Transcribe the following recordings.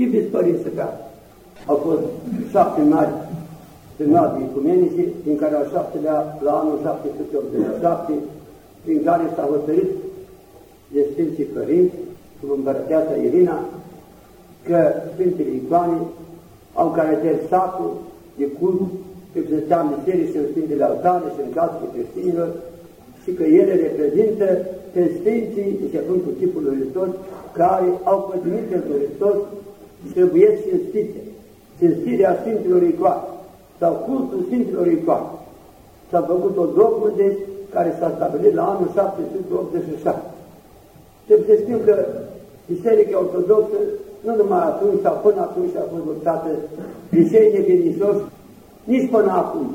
Iubiți părinți care au fost șapte mari semnate ecumenice, din care al șaptelea la anul 787, prin care s-a hotărât de Sfinții Părinți, sub împărăteasa Irina, că Sfintele Icoane au caracter sacru de cult, că se stea în biserici și în Sfintele Altare și în casele creștinilor și că ele reprezintă pe Sfinții, începând cu tipul lui Hristos, care au pătimit pe Hristos și trebuie cinstite. Cinstirea Sfinților Icoane sau cultul Sfinților Icoane. S-a făcut o dogmă, deci, care s-a stabilit la anul 787. Trebuie să știm că Biserica Ortodoxă, nu numai atunci sau până atunci a fost luptată biserică credincioși, nici până acum,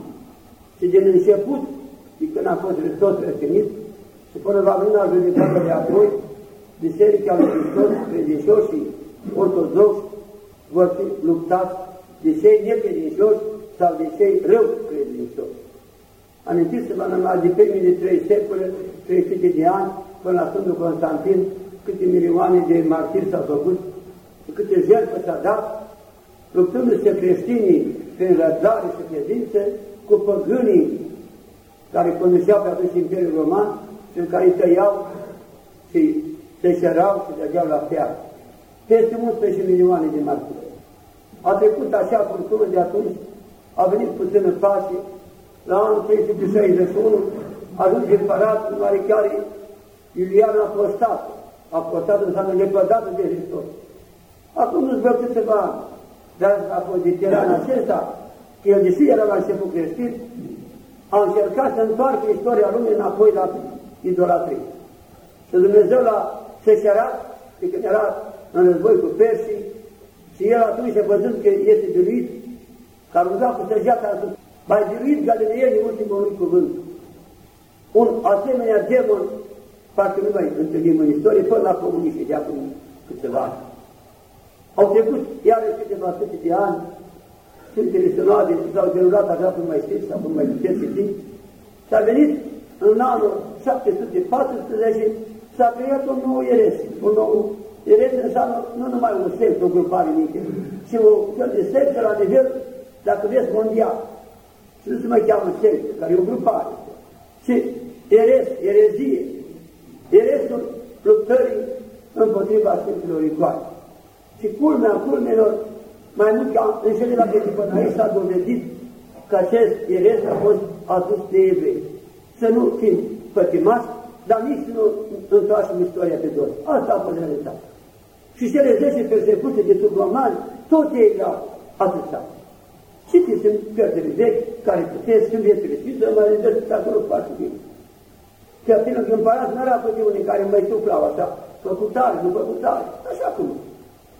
și din început, și când a fost Hristos răstinit, și până la vremea judecată de apoi, Biserica lui Hristos, credincioșii ortodoxi, vor fi luptați de cei necredincioși sau de cei rău credincioși. Amintiți-vă numai de primele trei secole, 300 de ani, până la Sfântul Constantin, câte milioane de martiri s-au făcut și câte jertfă s-a dat, luptându-se creștinii prin răbdare și credință cu păgânii care conduceau pe atunci Imperiul Roman și în care îi tăiau și se șerau și dădeau la fiară. Peste 11 milioane de martiri. A trecut așa furtună de atunci, a venit puțin în pace, la anul 361 ajunge împăratul oarecare Iulian Apostat. Apostat înseamnă lepădată de Hristos. Acum nu-ți vreau câteva ani, dar a fost de tiran acesta, că el, deși era la început creștin, a încercat să întoarcă istoria lumii înapoi la idolatrie. Și Dumnezeu l-a seșerat, de când era în război cu persii, și el atunci, văzând că este biruit, că a rugat cu săgeata, a spus, mai biruit Galileienii ultimul lui cuvânt. Un asemenea demon, parcă nu mai întâlnim în istorie, până la comuniști de acum câteva ani. Au trecut iarăși câteva sute de ani, Sfintele Sinoade s-au derulat așa cum mai știți, sau cum mai puteți ști, și a venit în anul 714, s-a creat o nouă eresie, un nou eresie înseamnă nu numai un sect, o grupare mică, ci o fel de sectă la nivel, dacă vezi, mondial. Și nu se mai cheamă sectă, care e o grupare. Și eres, erezie, eresul luptării împotriva Sfinților Icoane. Și culmea culmelor, mai mult ca în cele la până aici s-a dovedit că acest eres a fost adus de evrei. Să nu fim pătimați, dar nici să nu întoarcem istoria pe dos. Asta a fost realitatea. Și cele 10 persecuții de sub romani, tot ei le-au atâțat. Citiți în cărțile vechi, care puteți, când viețile sfinte, mă găsiți acolo foarte bine. Că până când împărați, nu era pe unii care mai suflau așa, făcutare, nu făcutare, așa cum.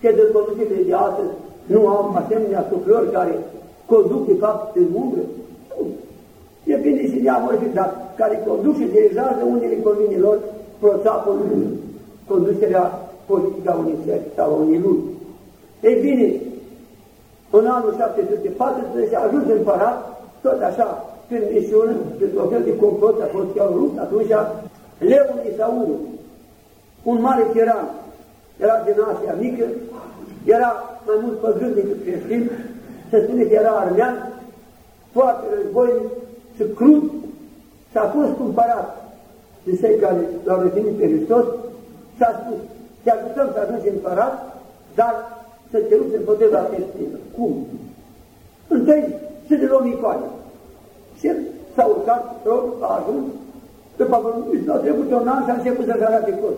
Că dezvolturile de astăzi nu au asemenea suflări care conduc de fapt în umbră? Nu. E bine și neamuri, dar care conduc și dirigează unde le convine lor proțapul conducerea politică a unei țări sau a unei lumi. Ei bine, în anul 714 a ajuns împărat, tot așa, prin mișură, prin o fel de complot, a fost chiar rus, atunci Leul Isauru, un mare tiran, era din Asia mică, era mai mult păgân decât creștin, se spune că era armean, foarte războinic și crud, și a fost cumpărat de cei care l-au reținut pe Hristos și a spus, te ajutăm să ajungi împărat, dar să te lupți împotriva creștinilor. Cum? Întâi să ne luăm icoane. Și s-a urcat tron, a ajuns, după nu a trecut un an și a început să-și arate cos.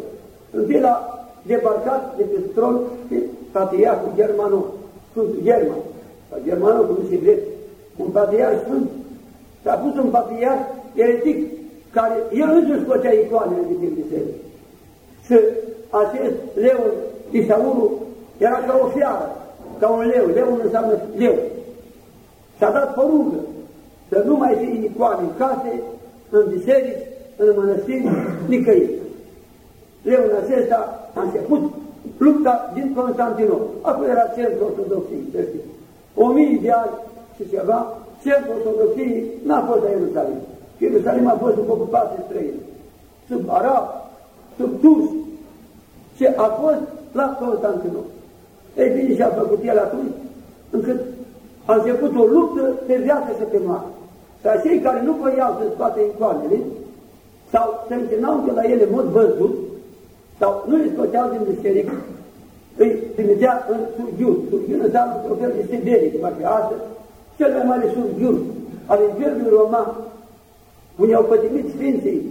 Întâi l-a debarcat de pe tron pe patriarhul Germanul, Sfântul German, sau Germanul, cum se drept, un patriarh sfânt. S-a pus un patriarh eretic, care el însuși scotea icoanele de pe biserică. Și acest leul Isaurul era ca o fiară, ca un leu. Leu înseamnă leu. Și-a dat poruncă să nu mai fie icoane în case, în biserici, în mănăstiri, nicăieri. Leul acesta a început lupta din Constantinopol. Acolo era centrul ortodoxiei, să știți. O mii de ani și ceva, centrul ortodoxiei n-a fost la Ierusalim. Ierusalim a fost sub ocupație străină, sub arab, sub turci. Și a fost la Constantinopol. Ei bine, și-a făcut el atunci, încât a început o luptă pe viață și pe moarte. Dar cei care nu voiau să scoate icoanele, sau se închinau de la ele în mod văzut, sau nu le scoteau din biserică, îi trimitea în surghiuri. Surghiuri înseamnă o fel de Siberie, cum ar fi astăzi, cel mai mare surghiuri al Imperiului Roman, unde au pătimit Sfinții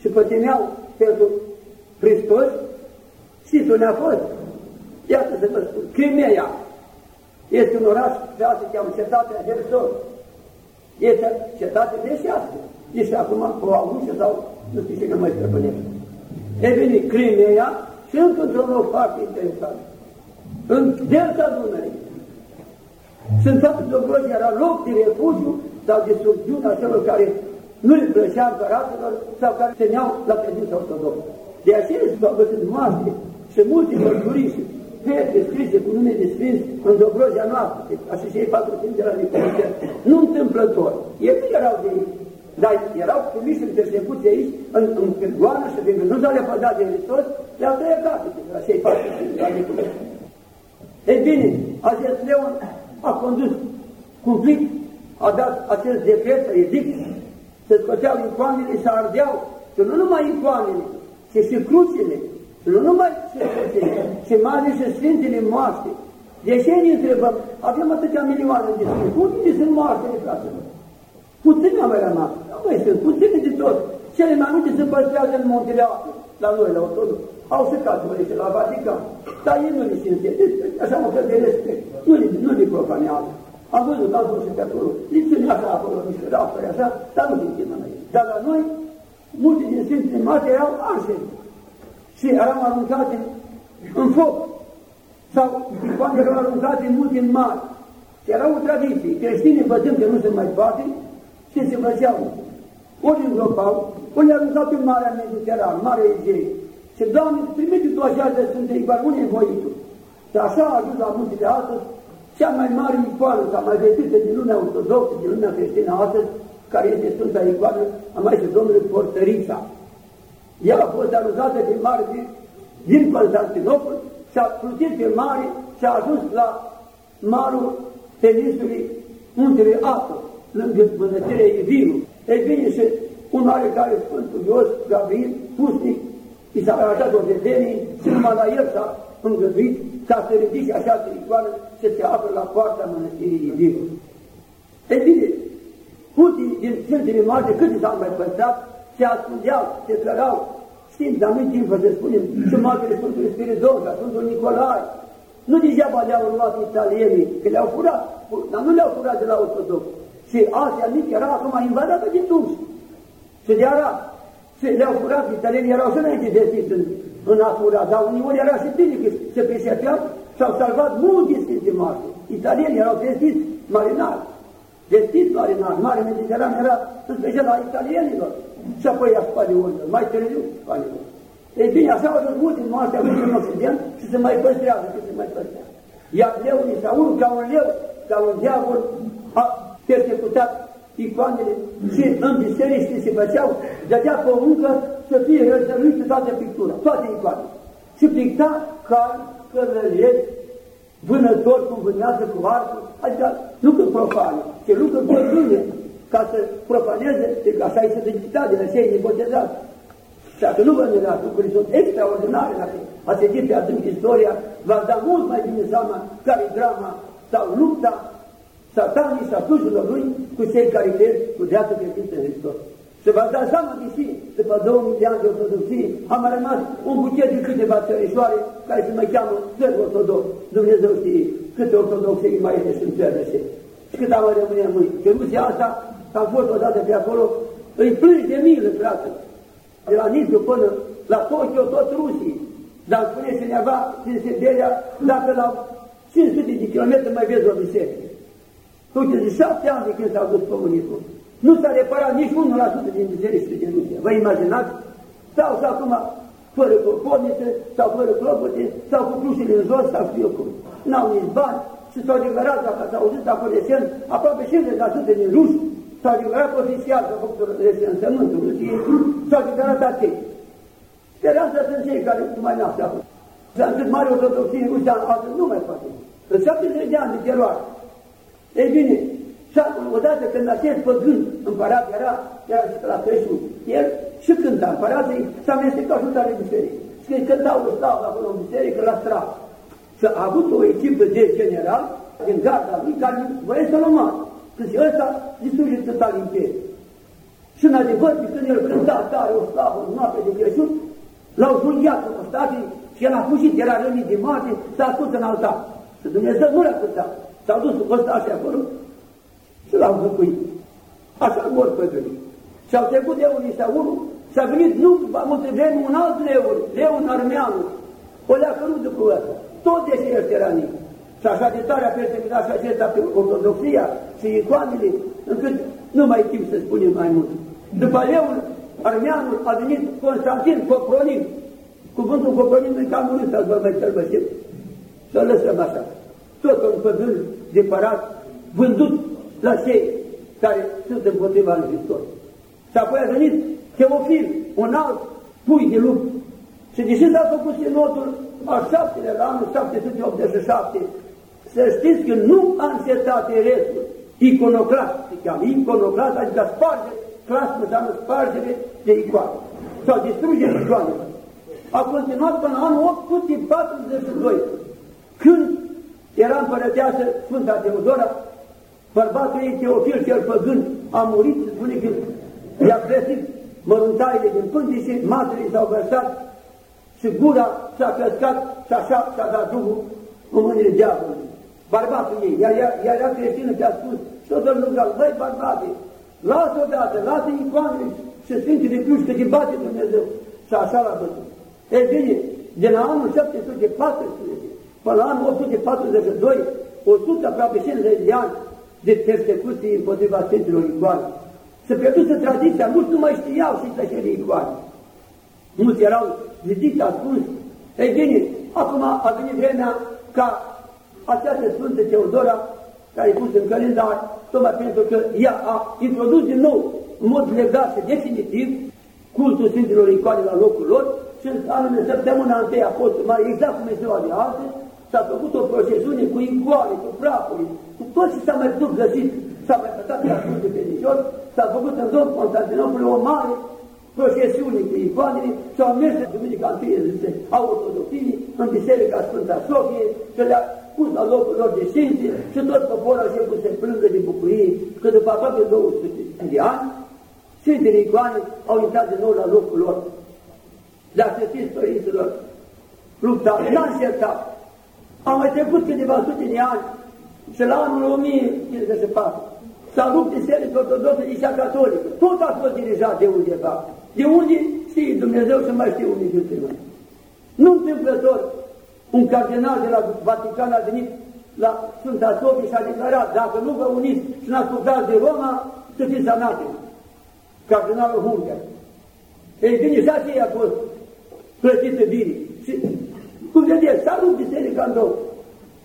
și pătimeau pentru Hristos, știți unde a fost? Iată să vă spun, Crimea este un oraș, de asta cheamă cetatea Herson. Este cetate greșească. Este acum o avușă sau nu știu ce că mai străpânește. E bine, Crimea și încă într-un loc foarte interesant. În delta Dunării. Sunt toate dobroși, era loc de refugiu sau de subgiune a celor care nu le plăcea împăratelor sau care teneau la credința ortodoxă. De aceea s-au găsit moaște și multe mărturii și fete scrise cu nume de Sfinț în Dobrogea noastră, așa și ei patru sfinți de la Nicomedia, nu întâmplător. Ei nu erau de aici, dar erau primiși în persecuție aici, în, în Cârgoană și fiindcă nu s-au lepădat de Hristos, le-au tăiat capete de la cei patru sfinți de la Nicomedia. Ei bine, acest Leon a condus cumplit, a dat acest decret, edict, se scoteau icoanele, se ardeau, și nu numai icoanele, ci și crucile, nu numai Sfântele, ci mai ales și Sfintele moaște. De ce ne întrebăm? Avem atâtea milioane de Sfinți. Unde sunt moaștele, fraților? Puține au mai rămas. Nu mai sunt, puține de tot. Cele mai multe se păstrează în Montele Ape, la noi, la Ortodox. Au și catolice la Vatican. Dar ei nu le simte. Deci, așa mă fel de respect. Nu le, nu le profanează. Am văzut, am fost și pe acolo. Li așa acolo, niște rafuri așa, dar nu din noi. Dar la noi, multe din Sfintele Mate erau arșeni și erau aruncate în foc sau icoane erau aruncate mult în mare. Și era o tradiție. Creștinii văzând că nu se mai poate, și se făceau? Ori îngropau, ori le aruncau în Marea Mediterană, Marea Egei. Și Doamne, trimite tu așa de Sfântă Icoană, unde e voitul? Și așa a ajuns la muntele astăzi, cea mai mare icoană, cea mai vestită din lumea ortodoxă, din lumea creștină astăzi, care este Sfânta Icoană a Maicii Domnului Portărița. Ea a fost aruncată pe mare din Constantinopol și a plutit pe mare și a ajuns la malul peninsului muntele Atos, lângă mănăstirea Iviru. Ei bine, și un mare care Sfântul Ios, Gabriel, pusnic, i s-a arătat o vedenie și numai la el s-a îngăduit ca să ridice așa icoană și se află la poarta mănăstirii Iviru. Ei bine, putii din Sfântele Moarte, câte s-au mai păstrat, se ascundeau, se cărau, știm, dar nu-i timp să spunem și Martele Sfântului Spiridon, ca Sfântul Nicolae. Nu degeaba le-au luat italienii, că le-au furat, dar nu le-au furat de la ortodox. Și Asia mică era acum invadată de turci și de arab. Și le-au furat, italienii erau și înainte vestiți în, în a furat, dar uneori era și bine că se pricepeau și au salvat mulți sfinți de moarte. Italienii erau vestiți marinari, vestiți marinari, mare mediteran era în special la italienilor și apoi a spaniolilor, mai târziu spaniolilor. Ei bine, așa au ajuns mulți în moartea în Occident și se mai păstrează, și se mai păstrează. Iar leul Isaul, ca un leu, ca un diavol, a persecutat icoanele și în biserici se făceau, dădea pe încă să fie răzăruită toată pictura, toate icoanele. Și picta cai, călăreți, vânători cum vânează cu arcul, adică lucruri profane, ce lucruri bătrâne, ca să profaneze, că așa este de la cei nepotezați. Și dacă nu vă mirați, lucrurile sunt extraordinare, dacă ați citit pe adânc istoria, va da mult mai bine seama care drama sau lupta satanii și slujilor lui cu cei care cred cu dreaptă credință în Hristos. Se va da seama de și, după 2000 de ani de ortodoxie, am mai rămas un buchet de câteva țărișoare care se mai cheamă țări ortodox. Dumnezeu știe câte ortodoxie mai este în țările și cât am mai rămâne în mâini. Că Rusia asta, am fost odată pe acolo, îi plângi de milă, frate. De la Nizu până la Tokyo, tot Rusii. Dar spune cineva din Siberia, dacă la 500 de kilometri mai vezi o biserică. Uite, de șapte ani de când s-a dus comunismul. Nu s-a reparat nici 1% din bisericile din Rusia. Vă imaginați? Sau și acum fără copornițe, sau fără clopote, sau cu crușile în jos, sau știu eu cum. N-au nici bani și s-au declarat, dacă s-au auzit acolo recent, aproape 50% din ruși s-au declarat oficial că făcut recensământul Rusiei, s-au declarat atei. Speranța sunt cei care nu mai nasc acolo. S-a întâlnit mare ortodoxie în Rusia, astăzi nu mai poate. În 70 de ani de teroare. Ei bine, și odată când a fost păgân, împărat era, era și la creștin, el și cânta împărații, s-a amestecat și tare biserică. Și când cântau o slavă acolo în biserică, la strat. Și a avut o echipă de general din garda lui care voia să-l omoare. Când și ăsta distruge total imperiul. Și în adevăr, când el cânta tare o slavă în noapte de Crăciun, l-au junghiat în ostatii și el a fugit, era rănit de moarte, s-a spus în altar. Și Dumnezeu nu l-a cântat. S-au dus ostașii acolo și l-au zăcuit. Așa mor păgânii. Și au trecut de unii sau unul, s-a venit nu multe vreme un alt leu, leu în armeanu. O le-a cărut după ăsta. Tot deși este ranit. Și așa de tare a persecutat și acesta pe ortodoxia și icoanele, încât nu mai timp să spunem mai mult. După leul armeanul a venit Constantin Copronim. Cuvântul Copronim nu-i cam murit să-l mai sărbăsim. Să-l lăsăm așa. Tot un păgân de parat, vândut la cei care sunt împotriva lui Hristos. Și apoi a venit Teofil, un alt pui de lup. Și deși s-a făcut sinotul al șaptele, la anul 787, să știți că nu a însetat eresul iconoclast, se cheamă iconoclast, adică sparge, clas înseamnă spargere de icoane, sau distrugere icoanelor. A continuat până anul 842, când era împărăteasă Sfânta Teodora, bărbatul ei Teofil cel păgân a murit, spune că i-a găsit măruntaile din pântice, matele s-au vărsat și gura s-a căscat și așa s-a dat Duhul în mâinile diavolului. Bărbatul ei, iar ea era creștină și a spus, și o să-l ruga, băi bărbate, lasă odată, lasă icoanele și Sfintele Cruci, că te bate Dumnezeu. Și așa l-a bătut. Ei bine, de la anul 714 până la anul 842, 100 aproape 50 de ani de persecuții împotriva Sfinților Icoane. Se pierduse tradiția, mulți nu mai știau și tășerii Icoane. Mulți erau zidiți, ascunși. Ei bine, acum a venit vremea ca această Sfântă Teodora, care e pus în calendar, tocmai pentru că ea a introdus din nou, în mod legat și definitiv, cultul Sfinților Icoane la locul lor și în anul de săptămâna întâi a fost mai exact cum este ziua de astăzi, s-a făcut o procesiune cu icoane, cu prafuri, cu tot ce s-a mai putut găsit, s-a mai pătat la Sfântul Credincios, s-a făcut în zon Constantinopol o mare procesiune cu icoanele și au mers în Duminica întâi zise a ortodoxii în Biserica Sfânta Sofie și le-a pus la locul lor de științe și tot poporul a început să plângă de bucurie că după aproape 200 de ani Sfintele Icoane au intrat din nou la locul lor. Dar să știți, părinților, lupta n-a încercat au mai trecut câteva sute de ani și la anul 1054 s-a rupt Biserica Ortodoxă și cea Catolică. Tot a fost dirijat de undeva. De unde știe Dumnezeu și mai știe unde dintre Nu întâmplător, un cardinal de la Vatican a venit la Sfânta Sofie și a declarat, dacă nu vă uniți și nu ascultați de Roma, să fiți anatemi. Cardinalul Hungar. Ei bine, și aceea a fost plătită bine. Și cum vedeți, s-a rupt biserica în două.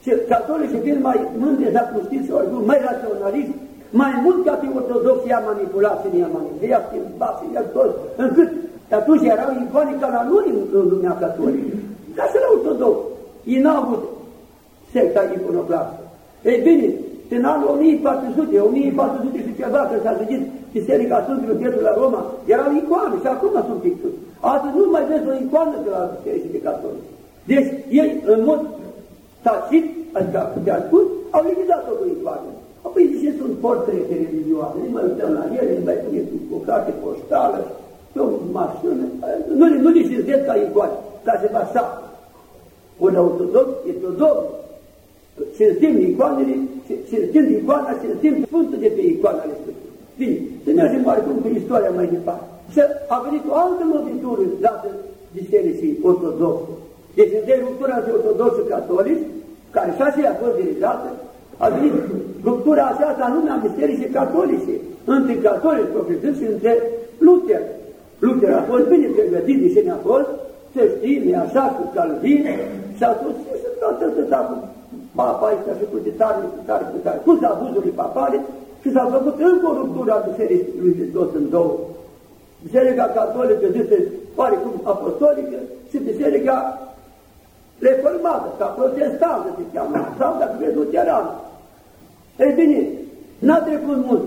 Și catolicii fiind mai mândri, dacă nu știți, ori mai raționaliști, mai mult ca pe ortodoxi i-a manipulat și i-a manipulat, i-a schimbat și i-a tot, încât atunci erau icone ca la noi în lumea catolică. Ca și la ortodox. Ei n-au avut secta iconoclastă. Ei bine, în anul 1400, 1400 și ceva, când s-a zidit Biserica Sfântului Pietru la Roma, erau icoane și acum sunt picturi. Astăzi nu mai vezi o icoană de la Biserica de Catolici. Deci ei, în mod tacit, adică de spus, au lichidat-o cu icoane. Apoi zice, sunt portrete religioase, ne mai uităm la ele, ne mai pune cu o carte poștală, pe o mașină, nu, nu le știți ca icoane, ca se va așa. Un ortodox este o domn. Cinstim icoanele, cinstim icoana, cinstim Sfântul de pe icoana respectivă. Bine, să mergem oarecum cu istoria mai departe. Și a venit o altă lovitură dată bisericii ortodoxe. Deci între ruptura între ortodoxi catolici, care și aceea a fost dirijată, a venit ruptura aceasta anume a bisericii catolice, între catolici profesori și între Luther. Luther a fost bine pregătit de ce ne-a fost, să știm, e așa cu Calvin, și atunci și toată atâta cu papa ăsta și cu tare, cu tare, cu tare, cu abuzurile papale, și s-a făcut încă o ruptură a bisericii lui Hristos în două. Biserica catolică zise, pare cum apostolică, și biserica reformată, ca protestantă se cheamă, sau dacă vreți luterană. Ei bine, n-a trecut mult,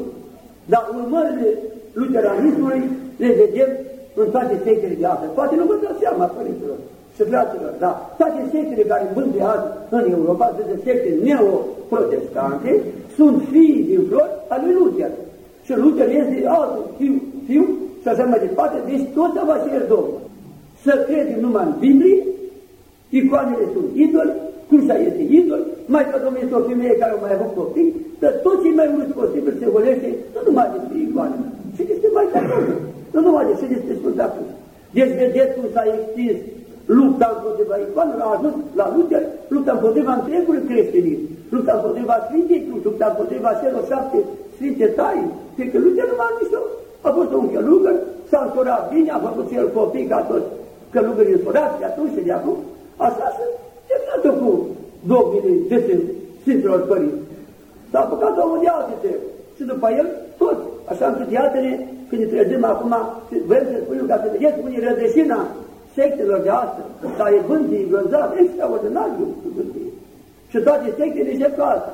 dar urmările luteranismului le vedem în toate sectele de astăzi. Poate nu vă dați seama, părinților și fraților, da, toate sectele care vând de azi în Europa, de secte neoprotestante, sunt fii din flori al lui Luther. Și Luther este altul fiu, fiu și așa mai departe, deci tot va fi Domnul. Să credem numai în Biblie, icoanele sunt idoli, cruța este idol, mai că Domnul este o femeie care a mai avut copii, dar tot ce mai mult posibil se volește nu numai despre icoane, ci despre mai Domnul, nu numai despre, despre Sfânta Cruz. Deci vedeți cum s-a extins lupta împotriva icoanelor, a ajuns la Luther, lupta împotriva întregului creștinism, lupta împotriva Sfintei Cruz, lupta împotriva celor șapte Sfinte Tai, cred că Luther nu mai nicio, a fost un călugăr, s-a însurat bine, a făcut el copii ca toți călugării însurați de atunci și de acum, așa să terminat cu dogmile dese Sfinților Părinți. S-a apucat omul de alte și după el toți, așa încât iată-ne, când ne trezim acum, vrem să spunem ca să vedeți unii rădășina sectelor de astăzi, care vântii, vânzat, extraordinar de vântii. Și toate sectele și ca asta.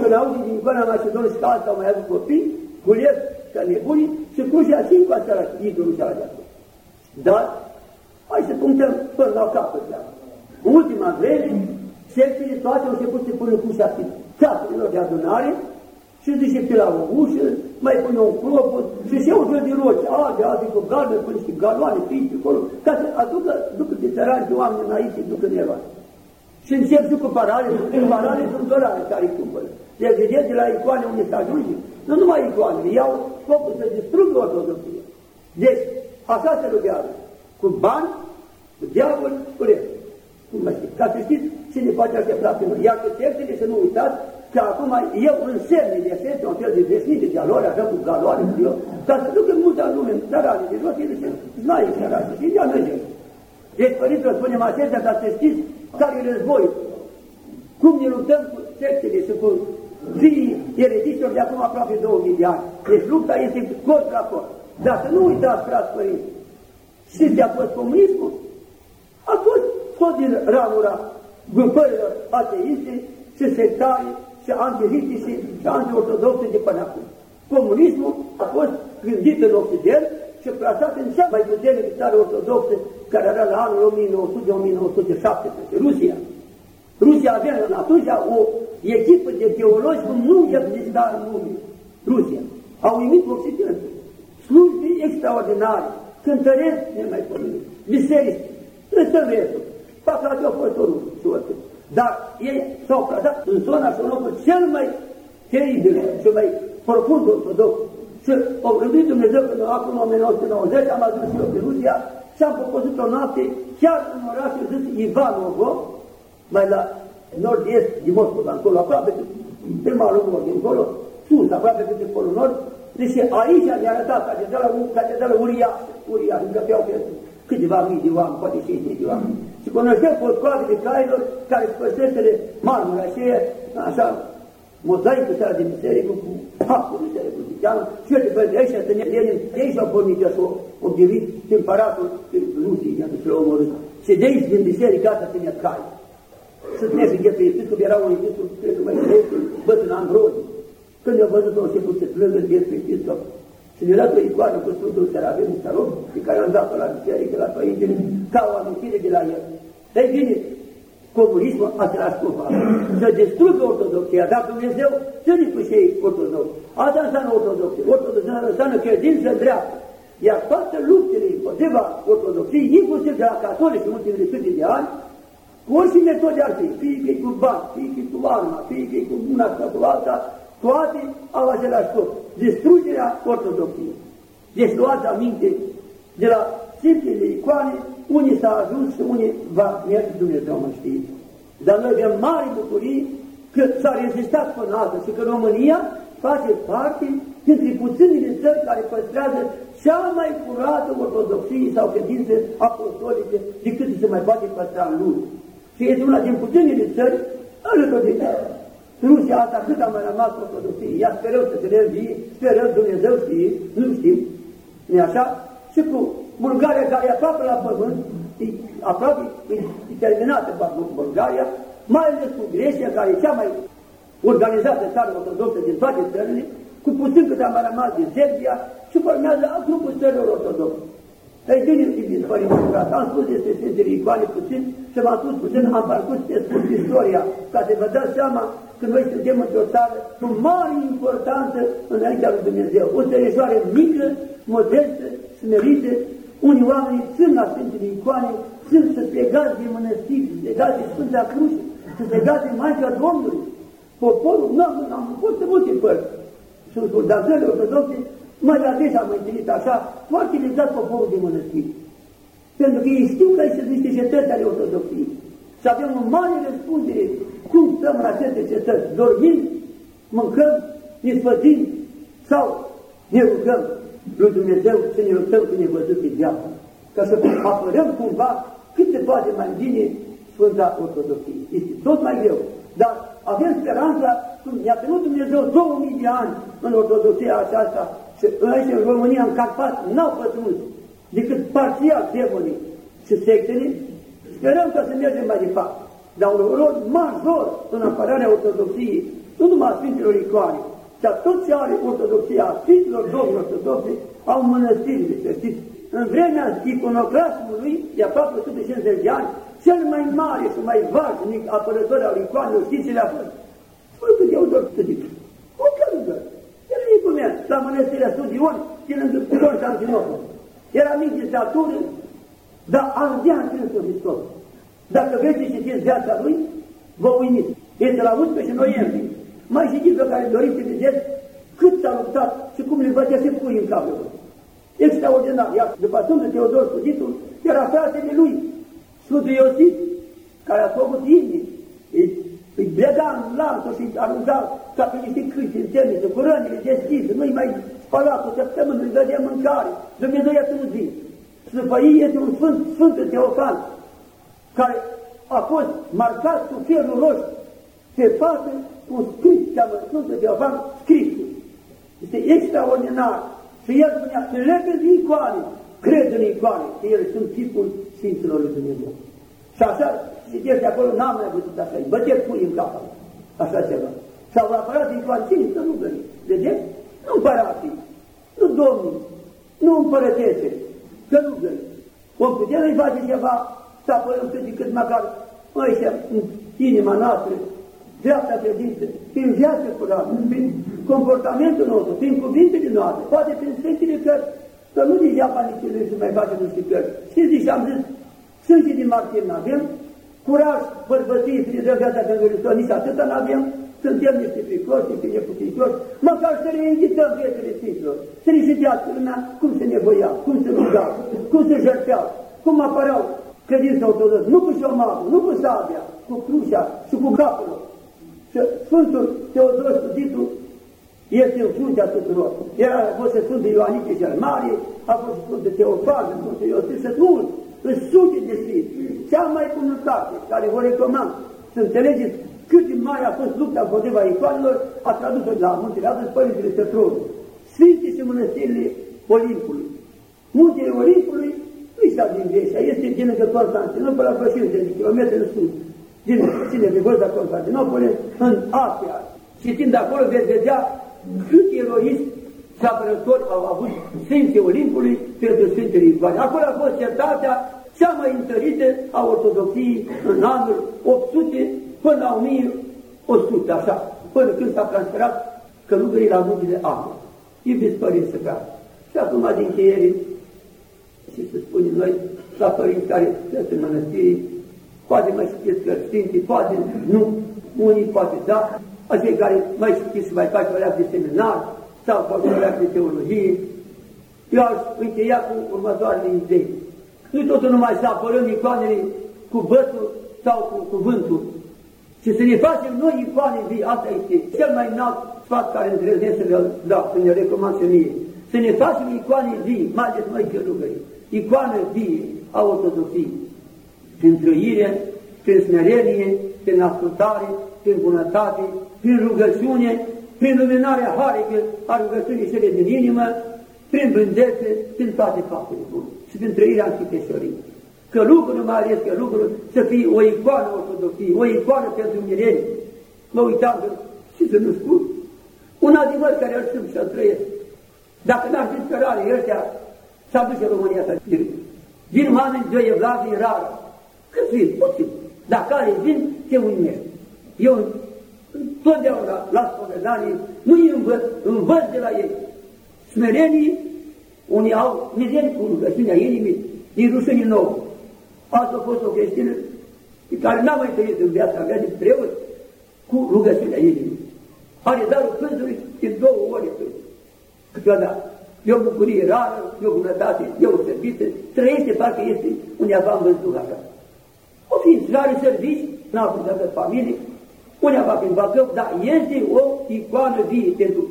Când auzi din Icoana Macedonului și că asta au mai avut copii, gulesc ca nebunii și cum și așa cu asta idolul și de acolo. Dar, hai să punctăm până la capăt de În ultima vreme, sectele toate au început să pună cu și castelor de adunare și zice pe la o ușă, mai pune un clopot și se un fel de roci, albe, albe cu galbe, pune niște galoane, fiice acolo, ca să aducă, ducă de țărani de oameni înainte, ducă neroane. Și încep și cu parale, în parale sunt dorare care îi cumpără. Deci vedeți de la icoane unde se ajunge, nu numai icoanele, iau scopul să distrugă ortodoxia. Deci, așa se rugează, cu bani, cu diavol, cu restul. Cum mai știți? Ca să știți cine poate aștepta pe noi. Iar că textele, să nu uitați, că acum eu în semne de fete, un fel de vesnite de alore, așa cu galoare, eu, ca să ducă multă lume în țărane de jos, ele se znaie țărane și ea merge. Deci, părinților, spunem acestea ca să știți care e război, cum ne luptăm cu sectele și cu fiii eretiștilor de acum aproape 2000 de ani. Deci lupta este cort la cort. Dar să nu uitați, frați părinți, și ce a fost comunismul? A fost tot din ramura grupărilor ateiste și sectarii și antiritice și antiortodoxe de până acum. Comunismul a fost gândit în Occident și plasat în cea mai puternică țară ortodoxă care era la anul 1900-1917, Rusia. Rusia avea în atunci o echipă de teologi cum nu exista în lume. Rusia. Au imit Occidentul. Slujbe extraordinare, cântăresc nemaipomenit, biserici, ăsta restul. Păcat a fost orul și oricât. Dar ei s-au plasat în zona și în locul cel mai teribil, cel mai profund ortodox. Și au gândit Dumnezeu că acum în 1990 am adus eu pe Rusia și am propus o noapte chiar în orașul zis Ivanovo, mai la nord-est din Moscova, acolo, aproape pe malul nord, dincolo, sus, aproape pe polul nord, deci aici ne-a arătat catedrala, catedrala uriașă, uriașă, încăpeau pe câteva mii de oameni, poate 5 mii de oameni. Și cunoșteau potcoadele cailor care spăsesele marmura aceea, așa, mozaicul ăsta din biserică cu hapul biserică cristiană, și eu de pe ăștia să ne Lenin, de aici au pornit să o divit împăratul Rusiei, i-a dus la omorât. Și de aici, din biserica asta, se ne cai. Să ne fie pe episcop, era un episcop, cred că mai băietul, bătrân Ambrozi. Când i-a văzut, au început să plângă de pe episcop. Și ne-a dat o icoană cu Sfântul Serafim Starom, pe care am dat-o la biserică, la părintele, ca o amintire de la el. Ei bine, comunismul a tras cupa. Să distrugă ortodoxia, dar Dumnezeu ține cu cei ortodoxi. Asta înseamnă ortodoxie. Ortodoxia înseamnă credință dreaptă. Iar toate luptele împotriva ortodoxiei, inclusiv de la catolici în ultimele sute de ani, cu orice metode ar fi, fie că cu bani, fie că cu arma, fie că cu una sau cu alta, toate au același scop. Distrugerea ortodoxiei. Deci luați aminte de la simplele icoane, unii s-a ajuns și unii va merge Dumnezeu mă știe. Dar noi avem mari bucurii că s-a rezistat până altă și că România face parte dintre puținile țări care păstrează cea mai curată ortodoxie sau credințe apostolice decât se mai poate păstra în lume. Și este una din puținile țări alături de Rusia asta cât a mai rămas ortodoxie, ea sperăm să se revii, sperăm Dumnezeu știe, nu știm, nu așa? Și cu Bulgaria care e aproape la pământ, aproape terminată Bulgaria, mai ales cu Grecia, care e cea mai organizată țară ortodoxă din toate țările, cu puțin cât am rămas din Serbia și formează alt grupul țărilor ortodoxe. Ei bine, iubiți părinți, frate, am spus despre Sfintele Icoane puțin și v-am spus puțin, am parcurs pe scurt istoria, ca să vă dați seama că noi suntem într-o țară cu mare importanță înaintea lui Dumnezeu. O țărișoare mică, modestă, smerită, unii oameni sunt la Sfintele Icoane, sunt să se legați de mănăstiri, să se legați de Sfânta Cruce, să se legați de Maica Domnului. Poporul, nu am, am fost multe părți. Sunt dar țările ortodoxe mai adesea am întâlnit așa, foarte legat poporul de mănăstiri. Pentru că ei știu că aici sunt niște cetăți ale ortodoxiei. Și avem o mare răspundere cum stăm în aceste cetăți. Dormim, mâncăm, ne spătim sau ne rugăm lui Dumnezeu să ne rugăm că ne văzut pe viață. Ca să apărăm cumva cât se poate mai bine Sfânta Ortodoxie. Este tot mai greu, dar avem speranța, ne-a ținut Dumnezeu 2000 de ani în Ortodoxia aceasta și aici în România, în Carpat, n-au pătruns decât parțial demonii și sectele, sperăm că să mergem mai departe. Dar un rol major în apărarea ortodoxiei, nu numai a Sfinților Icoane, dar tot ce are ortodoxia, a Sfinților Domnului Ortodoxe, au mănăstirile, să știți. În vremea iconoclasmului, de aproape 150 de ani, cel mai mare și mai vașnic apărător al icoanelor, știți ce le-a fost? Sfântul Teodor Sădic. O călugăr. Era micul meu, la mănăstirea Studion, ținând Constantinopol. Era mic de statură, dar ardea în Hristos Hristos. Dacă vreți să citiți viața lui, vă uimiți. Este la 11 noiembrie. Mai citiți pe care doriți să vedeți cât s-a luptat și cum le bătea se pui în capul lui. Extraordinar. Iar după Sfântul Teodor Studitul, era fratele lui, Sfântul Iosif, care a făcut inimii, îi blega în lanțul și arunca ca pe niște câini în temniță, cu rănile deschise, nu-i mai spăla cu săptămână, îi dădea mâncare, Dumnezeu i-a ținut zi. Sfânt este un sfânt, Sfântul Teofan, care a fost marcat cu fierul roșu pe față un scris, cheamă Sfântul Teofan, scrisul. Este extraordinar. Și el spunea, se legă de icoane, cred în icoane, că ele sunt tipul Sfinților lui Dumnezeu. Și așa, citești acolo, n-am mai văzut așa, îi băteți pui în cap, așa ceva. S-au apărat din coanțini să nu gări. Vedeți? Nu împărații, nu domnii, nu împărătese, să nu gări. Om putem să-i face ceva, să apărăm cât de cât măcar ăștia în inima noastră, dreapta credință, prin viață curată, prin comportamentul nostru, prin cuvintele noastre, poate prin Sfintele Cărți, să nu degeaba nici noi să mai facem niște cărți. Știți de ce am zis? Sânge din martir n-avem, curaj, bărbăție, prin viața pentru Hristos, nici atâta n-avem, suntem niște fricoși, niște neputincioși, măcar să ne invităm viețile Sfinților, să ne citească lumea cum se nevoia, cum se ruga, cum se jerteau, cum apăreau credința ortodox, nu cu șomagul, nu cu sabia, cu crucea și cu capul. Și Sfântul Teodor Studitul este în fruntea tuturor. Era a fost Sfântul Ioanice cel Mare, a fost Sfântul Teofan, Sfântul Iosif, și mulți, în sute de sfinți, cea mai bunătate, care vă recomand să înțelegeți cât de mare a fost lupta împotriva icoanelor, a tradus-o la muntele Atos Părintele Sătronul. Sfinții și mănăstirile Olimpului. Muntele Olimpului nu i din Grecia, este din lângă Constantinopol, la vreo de kilometri în sud, din ține de vârsta Constantinopol, în Asia. Citind acolo veți vedea cât eroism și apărători au avut Sfinții Olimpului pentru Sfintele Icoane. Acolo a fost cetatea cea mai întărită a Ortodoxiei în anul 800 până la 1100, așa, până când s-a transferat călugării la muntele Amur. Iubiți părinți să Și acum, din încheiere, și să spunem noi, la părinți care sunt în mănăstiri, poate mai știți că Sfinții, poate nu, unii poate da, acei care mai știți și mai faci o de seminar, sau poate o de teologie. Eu aș încheia cu următoarele idei. Nu totul numai să apărăm icoanele cu bătul sau cu cuvântul, și să ne facem noi icoane vii, asta este cel mai înalt sfat care îndrăznesc să le dau, să ne recomand și mie. Să ne facem icoane vii, mai ales noi călugări, icoane vii a ortodoxiei, prin trăire, prin smerenie, prin ascultare, prin bunătate, prin rugăciune, prin luminarea harică a rugăciunii cele din inimă, prin blândețe, prin toate faptele bune și prin trăirea închipeșorii. călugărul mai ales călugărul, să fie o icoană ortodoxie, o icoană pentru mireni. Mă uitam și să nu scurt. Un adevăr care îl simt și-l trăiesc. Dacă n-ar fi cărare ăștia, s-a dus România să Vin oameni de o evlavie rară. Cât vin? Puțin. Dar care vin, te uimești. Eu totdeauna la spovedanie nu îi învăț, învăț de la ei. Smerenii, unii au mireni cu rugăciunea inimii, din rușinii nou. Asta a fost o creștină pe care n-am mai trăit în viața mea de preot cu rugăciunea inimii. Are darul Pânzului din două ore câteodată. E o bucurie rară, e o bunătate, e o servită, trăiește parcă este undeva în văzduh așa. O fi rare servici, n-a putut familie, undeva prin Bacău, dar este o icoană vie pentru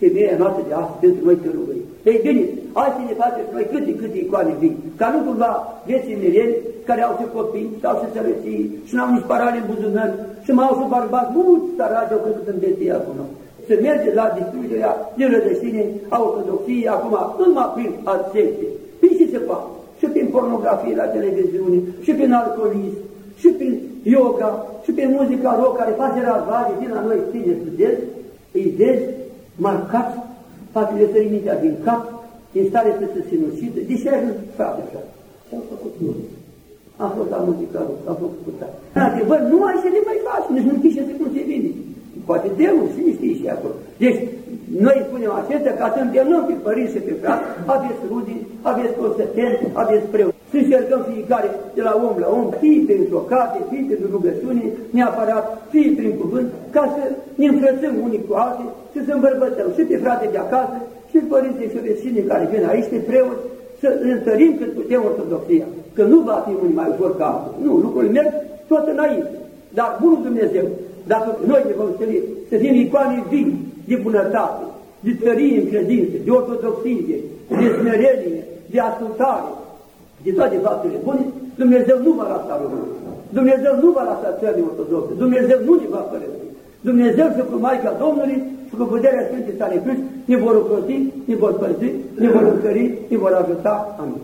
femeia noastră de astăzi, pentru noi cărugări. Ei bine, hai să ne facem noi câte, câte icoane vii, ca nu cumva vieții mireni care au și copii, sau și sărăcii, și n-au nici parale în buzunar, și mai au și bărbați mulți săraci au căzut în deție acum. Se merge la distrugerea din rădășine a ortodoxiei, acum numai prin secte. Prin ce se fac? Și prin pornografie la televiziune, și prin alcoolism, și prin yoga, și prin muzica rock care face ravage din la noi tineri studenți, îi vezi marcați, poate le sări mintea din cap, în stare să se sinucide. De ce ai ajuns frate așa? Ce-au făcut nu? Am fost la muzica rock, am făcut cu tare. Adevăr, nu ai să le mai faci, nici nu știi ce se cum se vinde. Poate Deus, cine știe și acolo. Deci, noi spunem acestea ca să îndemnăm pe părinți și pe frate, aveți rudi, aveți consecvenți, aveți preot. Să încercăm fiecare de la om la om, fie prin rocate, fie prin rugăciune, neapărat, fie prin cuvânt, ca să ne înfrățăm unii cu alții și să îmbărbătăm și pe frate de acasă, și părinții și vecinii care vin aici, pe preot, să întărim cât putem ortodoxia, că nu va fi unii mai ușor ca altul. Nu, lucrurile merg tot înainte. Dar Bunul Dumnezeu, dacă noi ne vom stări, să fim icoane vii de bunătate, de tărie în credință, de ortodoxie, de smerenie, de ascultare, de toate faptele bune, Dumnezeu nu va lăsa românul. Dumnezeu nu va lăsa țările ortodoxe. Dumnezeu nu ne va părăsi. Dumnezeu și cu Maica Domnului și cu puterea Sfântului sale Crist ne vor ocroti, ne vor păzi, ne vor încări, ne vor ajuta. Amin.